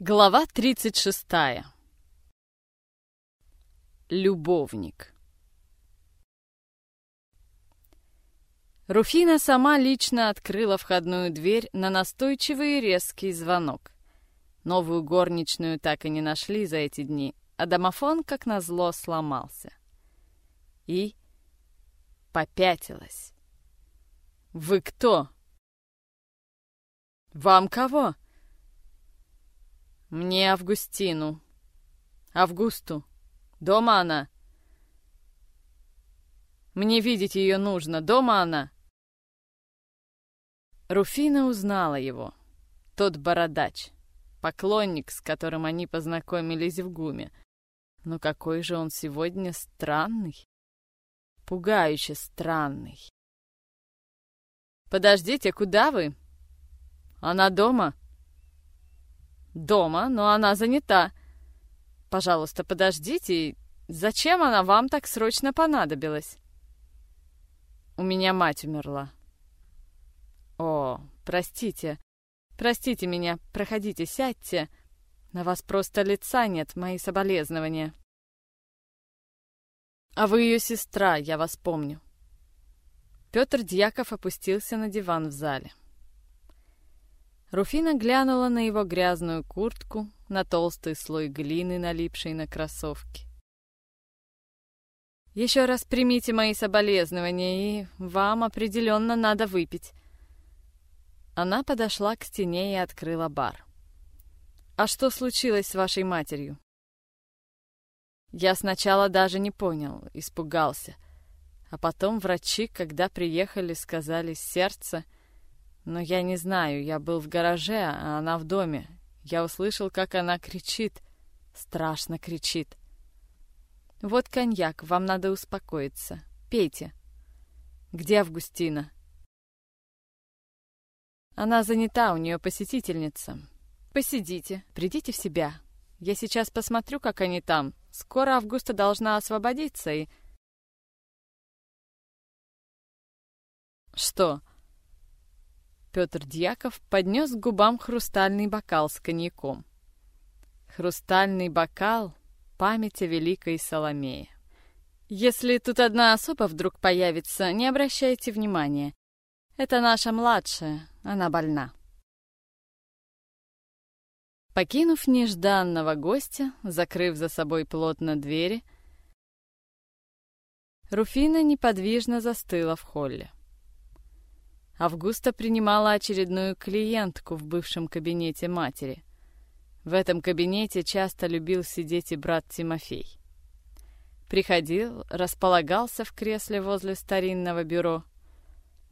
Глава 36. Любовник. Руфина сама лично открыла входную дверь на настойчивый и резкий звонок. Новую горничную так и не нашли за эти дни, а домофон, как назло, сломался. И попятилась. «Вы кто?» «Вам кого?» «Мне Августину. Августу. Дома она?» «Мне видеть ее нужно. Дома она?» Руфина узнала его. Тот бородач. Поклонник, с которым они познакомились в ГУМе. Но какой же он сегодня странный. Пугающе странный. «Подождите, куда вы?» «Она дома?» «Дома, но она занята. Пожалуйста, подождите. Зачем она вам так срочно понадобилась?» «У меня мать умерла». «О, простите. Простите меня. Проходите, сядьте. На вас просто лица нет, мои соболезнования». «А вы ее сестра, я вас помню». Петр Дьяков опустился на диван в зале. Руфина глянула на его грязную куртку, на толстый слой глины, налипший на кроссовки. «Еще раз примите мои соболезнования, и вам определенно надо выпить». Она подошла к стене и открыла бар. «А что случилось с вашей матерью?» Я сначала даже не понял, испугался. А потом врачи, когда приехали, сказали «сердце», но я не знаю, я был в гараже, а она в доме. Я услышал, как она кричит. Страшно кричит. Вот коньяк, вам надо успокоиться. Пейте. Где Августина? Она занята, у нее посетительница. Посидите, придите в себя. Я сейчас посмотрю, как они там. Скоро Августа должна освободиться и... Что? Петр Дьяков поднес к губам хрустальный бокал с коньяком. Хрустальный бокал — память о великой Соломее. Если тут одна особа вдруг появится, не обращайте внимания. Это наша младшая, она больна. Покинув нежданного гостя, закрыв за собой плотно двери, Руфина неподвижно застыла в холле. Августа принимала очередную клиентку в бывшем кабинете матери. В этом кабинете часто любил сидеть и брат Тимофей. Приходил, располагался в кресле возле старинного бюро.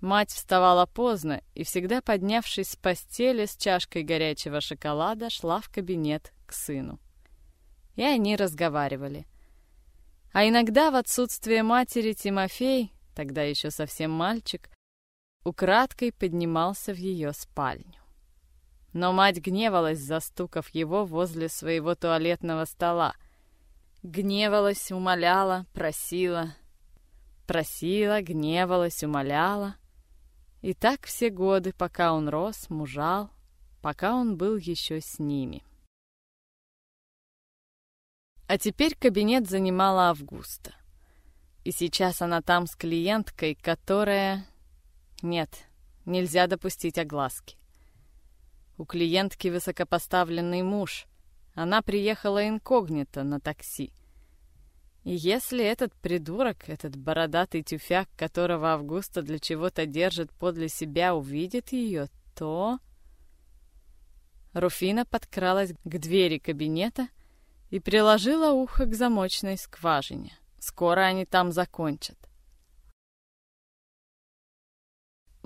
Мать вставала поздно и, всегда поднявшись с постели с чашкой горячего шоколада, шла в кабинет к сыну. И они разговаривали. А иногда в отсутствие матери Тимофей, тогда еще совсем мальчик, украдкой поднимался в ее спальню. Но мать гневалась, застукав его возле своего туалетного стола. Гневалась, умоляла, просила. Просила, гневалась, умоляла. И так все годы, пока он рос, мужал, пока он был еще с ними. А теперь кабинет занимала Августа. И сейчас она там с клиенткой, которая нет, нельзя допустить огласки. У клиентки высокопоставленный муж. Она приехала инкогнито на такси. И если этот придурок, этот бородатый тюфяк, которого Августа для чего-то держит подле себя, увидит ее, то... Руфина подкралась к двери кабинета и приложила ухо к замочной скважине. Скоро они там закончат.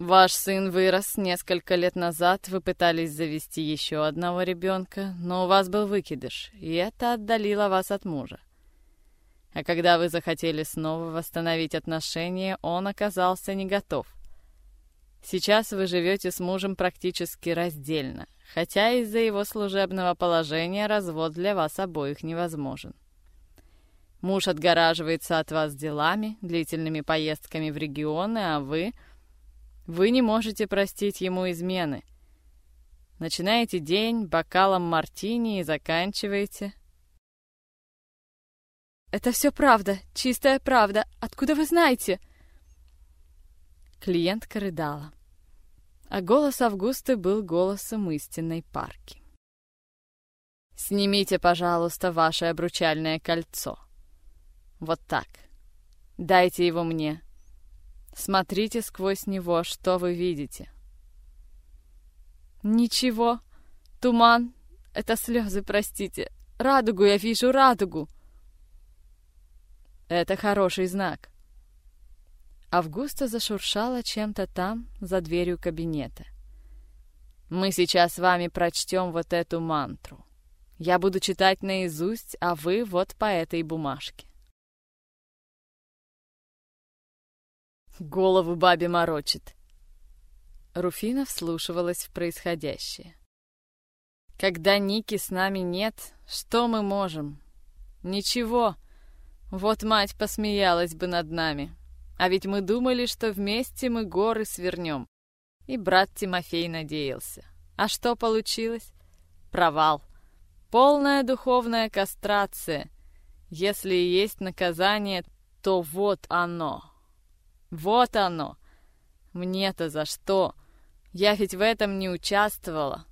Ваш сын вырос несколько лет назад, вы пытались завести еще одного ребенка, но у вас был выкидыш, и это отдалило вас от мужа. А когда вы захотели снова восстановить отношения, он оказался не готов. Сейчас вы живете с мужем практически раздельно, хотя из-за его служебного положения развод для вас обоих невозможен. Муж отгораживается от вас делами, длительными поездками в регионы, а вы — вы не можете простить ему измены. Начинаете день бокалом мартини и заканчиваете. Это все правда, чистая правда. Откуда вы знаете? Клиентка рыдала. А голос Августы был голосом истинной парки. Снимите, пожалуйста, ваше обручальное кольцо. Вот так. Дайте его мне. Смотрите сквозь него, что вы видите. Ничего. Туман. Это слезы, простите. Радугу я вижу, радугу. Это хороший знак. Августа зашуршала чем-то там, за дверью кабинета. Мы сейчас с вами прочтем вот эту мантру. Я буду читать наизусть, а вы вот по этой бумажке. Голову бабе морочит. Руфина вслушивалась в происходящее. Когда Ники с нами нет, что мы можем? Ничего. Вот мать посмеялась бы над нами. А ведь мы думали, что вместе мы горы свернем. И брат Тимофей надеялся. А что получилось? Провал. Полная духовная кастрация. Если и есть наказание, то вот оно. Вот оно. Мне-то за что? Я ведь в этом не участвовала.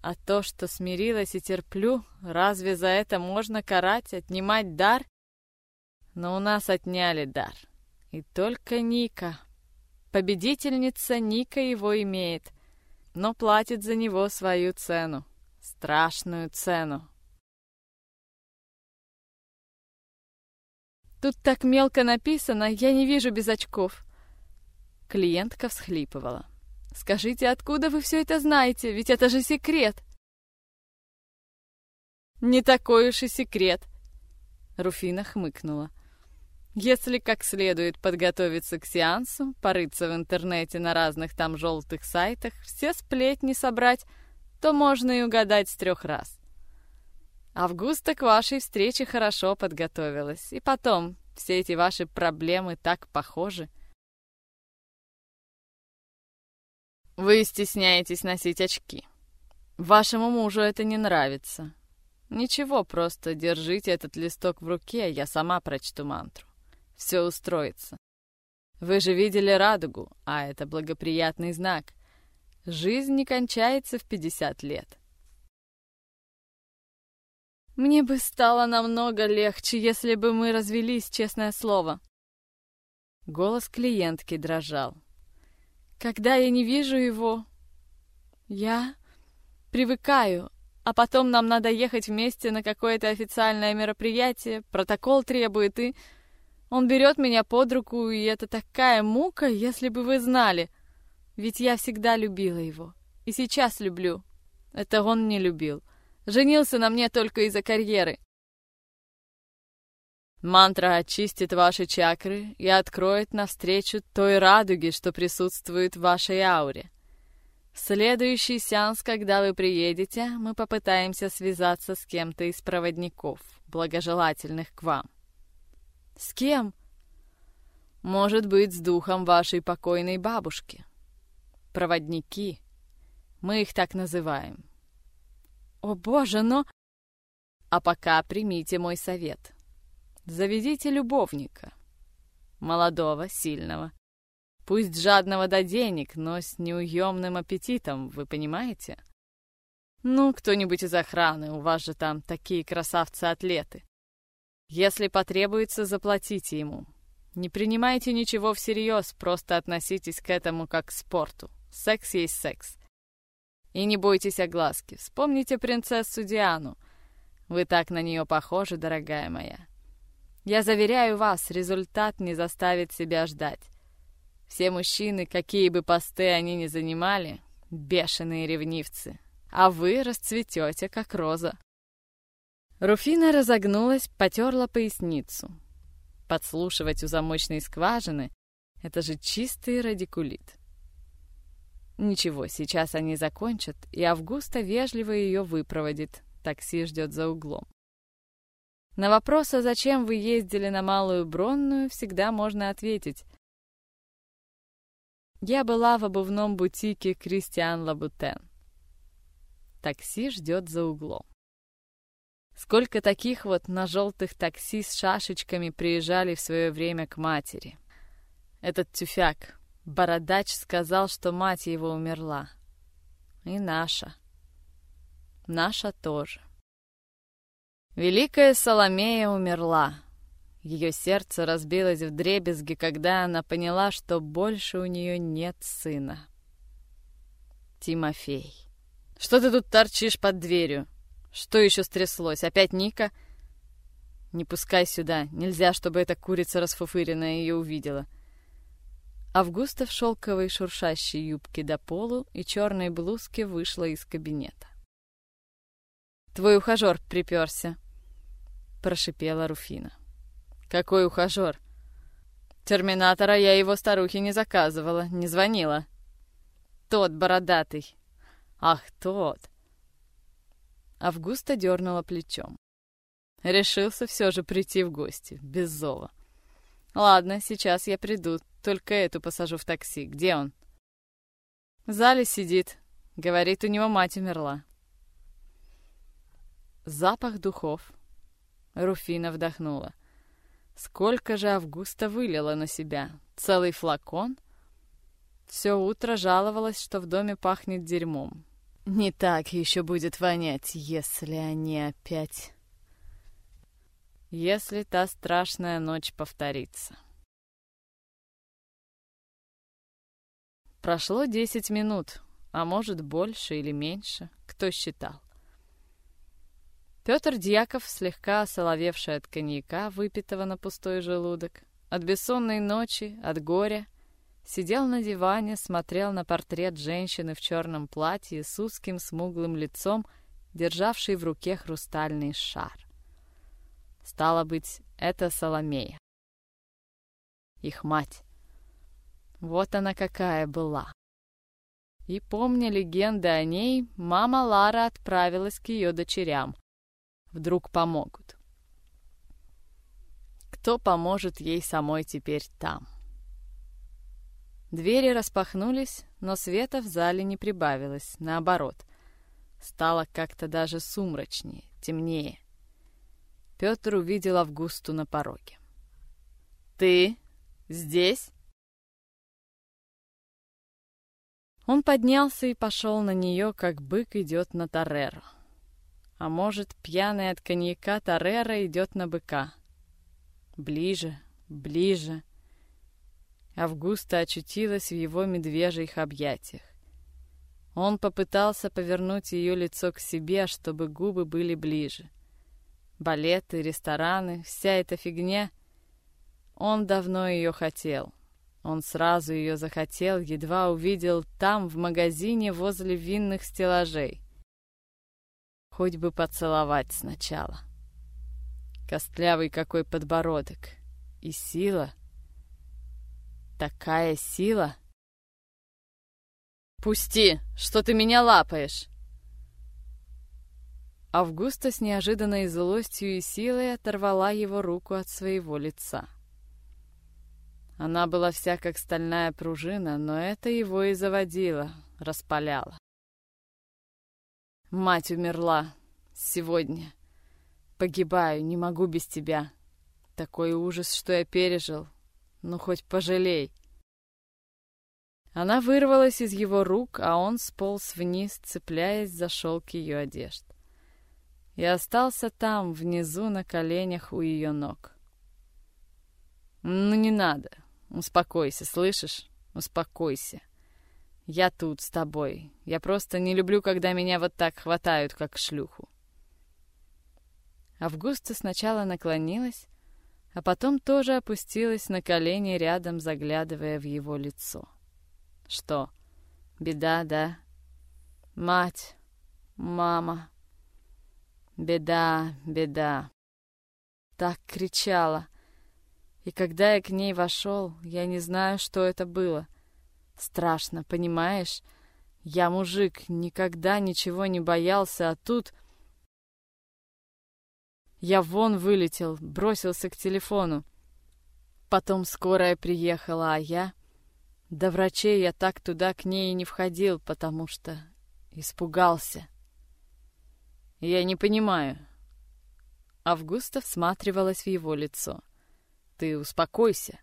А то, что смирилась и терплю, разве за это можно карать, отнимать дар? Но у нас отняли дар. И только Ника. Победительница Ника его имеет, но платит за него свою цену. Страшную цену. Тут так мелко написано, я не вижу без очков. Клиентка всхлипывала. Скажите, откуда вы все это знаете? Ведь это же секрет. Не такой уж и секрет. Руфина хмыкнула. Если как следует подготовиться к сеансу, порыться в интернете на разных там желтых сайтах, все сплетни собрать, то можно и угадать с трех раз. Августа к вашей встрече хорошо подготовилась. И потом, все эти ваши проблемы так похожи. Вы стесняетесь носить очки. Вашему мужу это не нравится. Ничего, просто держите этот листок в руке, я сама прочту мантру. Все устроится. Вы же видели радугу, а это благоприятный знак. Жизнь не кончается в 50 лет. Мне бы стало намного легче, если бы мы развелись, честное слово. Голос клиентки дрожал. Когда я не вижу его, я привыкаю, а потом нам надо ехать вместе на какое-то официальное мероприятие, протокол требует, и... Он берет меня под руку, и это такая мука, если бы вы знали. Ведь я всегда любила его. И сейчас люблю. Это он не любил. Женился на мне только из-за карьеры. Мантра очистит ваши чакры и откроет навстречу той радуге, что присутствует в вашей ауре. В следующий сеанс, когда вы приедете, мы попытаемся связаться с кем-то из проводников, благожелательных к вам. С кем? Может быть, с духом вашей покойной бабушки. Проводники. Мы их так называем. О боже, но... А пока примите мой совет. Заведите любовника. Молодого, сильного. Пусть жадного до денег, но с неуемным аппетитом, вы понимаете? Ну, кто-нибудь из охраны, у вас же там такие красавцы-атлеты. Если потребуется, заплатите ему. Не принимайте ничего всерьез, просто относитесь к этому как к спорту. Секс есть секс. И не бойтесь огласки. Вспомните принцессу Диану. Вы так на нее похожи, дорогая моя. Я заверяю вас, результат не заставит себя ждать. Все мужчины, какие бы посты они ни занимали, бешеные ревнивцы. А вы расцветете, как роза. Руфина разогнулась, потерла поясницу. Подслушивать у замочной скважины — это же чистый радикулит. Ничего, сейчас они закончат, и Августа вежливо ее выпроводит. Такси ждет за углом. На вопрос, а зачем вы ездили на Малую Бронную, всегда можно ответить. Я была в обувном бутике Кристиан Лабутен. Такси ждет за углом. Сколько таких вот на желтых такси с шашечками приезжали в свое время к матери. Этот тюфяк, бородач, сказал, что мать его умерла. И наша. Наша тоже. Великая Соломея умерла. Ее сердце разбилось в дребезги, когда она поняла, что больше у нее нет сына. Тимофей. «Что ты тут торчишь под дверью? Что еще стряслось? Опять Ника?» «Не пускай сюда. Нельзя, чтобы эта курица расфуфыренная ее увидела». Августа в шелковой шуршащей юбке до полу и черной блузке вышла из кабинета. «Твой ухажер приперся», — прошипела Руфина. «Какой ухажер?» «Терминатора я его старухе не заказывала, не звонила». «Тот бородатый». «Ах, тот!» Августа дернула плечом. Решился все же прийти в гости, без зова. «Ладно, сейчас я приду, только эту посажу в такси. Где он?» «В зале сидит. Говорит, у него мать умерла». Запах духов. Руфина вдохнула. Сколько же Августа вылила на себя? Целый флакон? Все утро жаловалась, что в доме пахнет дерьмом. Не так еще будет вонять, если они опять... Если та страшная ночь повторится. Прошло десять минут, а может больше или меньше, кто считал. Петр Дьяков, слегка осоловевший от коньяка, выпитого на пустой желудок, от бессонной ночи, от горя, сидел на диване, смотрел на портрет женщины в черном платье с узким смуглым лицом, державшей в руке хрустальный шар. Стало быть, это Соломея. Их мать. Вот она какая была. И, помня легенды о ней, мама Лара отправилась к ее дочерям — вдруг помогут. Кто поможет ей самой теперь там? Двери распахнулись, но света в зале не прибавилось, наоборот. Стало как-то даже сумрачнее, темнее. Петр увидел Августу на пороге. «Ты здесь?» Он поднялся и пошел на нее, как бык идет на Тореро. А может, пьяный от коньяка Тарера идет на быка. Ближе, ближе. Августа очутилась в его медвежьих объятиях. Он попытался повернуть ее лицо к себе, чтобы губы были ближе. Балеты, рестораны, вся эта фигня. Он давно ее хотел. Он сразу ее захотел, едва увидел там, в магазине возле винных стеллажей. Хоть бы поцеловать сначала. Костлявый какой подбородок. И сила. Такая сила. «Пусти! Что ты меня лапаешь?» Августа с неожиданной злостью и силой оторвала его руку от своего лица. Она была вся как стальная пружина, но это его и заводило, распаляло. Мать умерла. Сегодня. Погибаю, не могу без тебя. Такой ужас, что я пережил. Ну, хоть пожалей. Она вырвалась из его рук, а он сполз вниз, цепляясь за шелк ее одежд. И остался там, внизу, на коленях у ее ног. «Ну, не надо. Успокойся, слышишь? Успокойся. Я тут с тобой. Я просто не люблю, когда меня вот так хватают, как шлюху. Августа сначала наклонилась, а потом тоже опустилась на колени рядом, заглядывая в его лицо. Что? Беда, да? Мать, мама. Беда, беда. Так кричала. И когда я к ней вошел, я не знаю, что это было — Страшно, понимаешь? Я мужик, никогда ничего не боялся, а тут... Я вон вылетел, бросился к телефону. Потом скорая приехала, а я... До врачей я так туда к ней и не входил, потому что испугался. Я не понимаю». Августа всматривалась в его лицо. «Ты успокойся».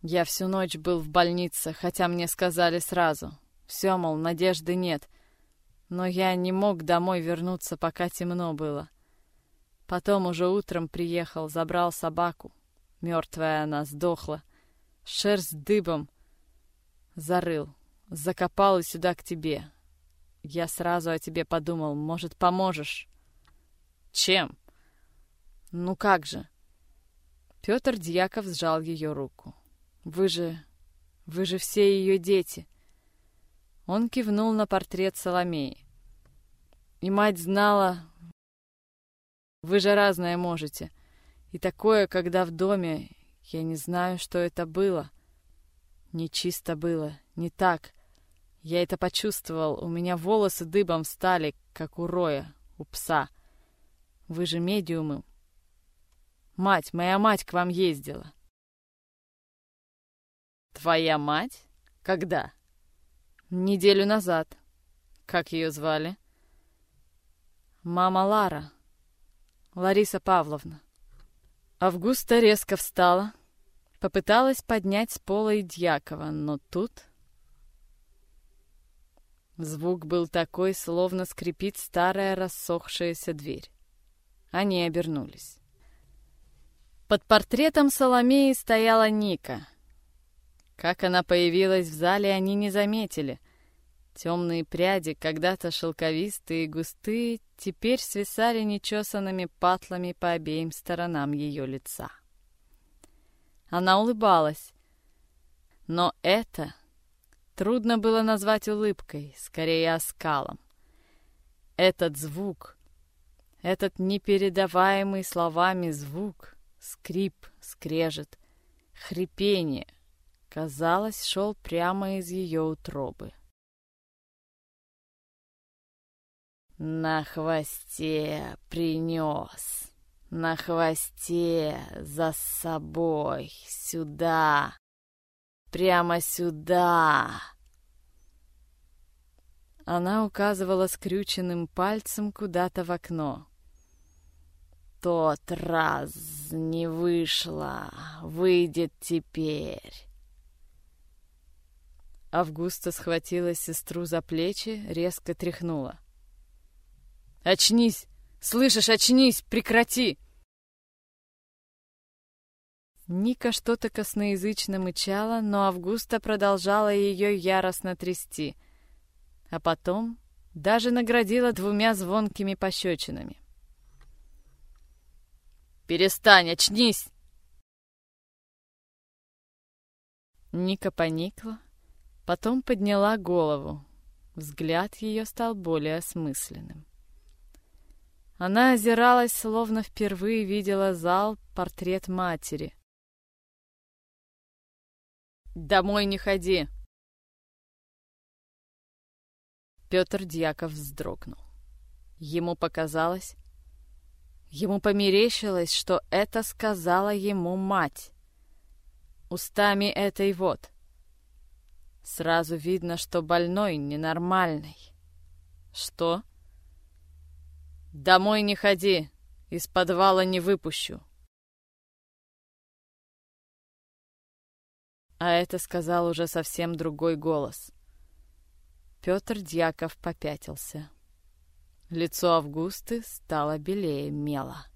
Я всю ночь был в больнице, хотя мне сказали сразу. Все, мол, надежды нет. Но я не мог домой вернуться, пока темно было. Потом уже утром приехал, забрал собаку. Мертвая она, сдохла. Шерсть дыбом. Зарыл. Закопал и сюда к тебе. Я сразу о тебе подумал, может, поможешь. Чем? Ну как же? Петр Дьяков сжал ее руку. Вы же... вы же все ее дети. Он кивнул на портрет Соломеи. И мать знала... Вы же разное можете. И такое, когда в доме... Я не знаю, что это было. Нечисто было, не так. Я это почувствовал. У меня волосы дыбом стали, как у роя, у пса. Вы же медиумы. Мать, моя мать к вам ездила. Твоя мать? Когда? Неделю назад. Как ее звали? Мама Лара. Лариса Павловна. Августа резко встала, попыталась поднять с пола и Дьякова, но тут... Звук был такой, словно скрипит старая рассохшаяся дверь. Они обернулись. Под портретом Соломеи стояла Ника — как она появилась в зале, они не заметили. Темные пряди, когда-то шелковистые и густые, теперь свисали нечесанными патлами по обеим сторонам ее лица. Она улыбалась. Но это трудно было назвать улыбкой, скорее оскалом. Этот звук, этот непередаваемый словами звук, скрип, скрежет, хрипение — казалось, шел прямо из ее утробы. На хвосте принес, на хвосте за собой, сюда, прямо сюда. Она указывала скрюченным пальцем куда-то в окно. Тот раз не вышло, выйдет теперь. Августа схватила сестру за плечи, резко тряхнула. «Очнись! Слышишь, очнись! Прекрати!» Ника что-то косноязычно мычала, но Августа продолжала ее яростно трясти, а потом даже наградила двумя звонкими пощечинами. «Перестань, очнись!» Ника поникла, Потом подняла голову. Взгляд ее стал более осмысленным. Она озиралась, словно впервые видела зал портрет матери. «Домой не ходи!» Петр Дьяков вздрогнул. Ему показалось, ему померещилось, что это сказала ему мать. Устами этой вот — Сразу видно, что больной ненормальный. Что? Домой не ходи, из подвала не выпущу. А это сказал уже совсем другой голос. Петр Дьяков попятился. Лицо Августы стало белее мела.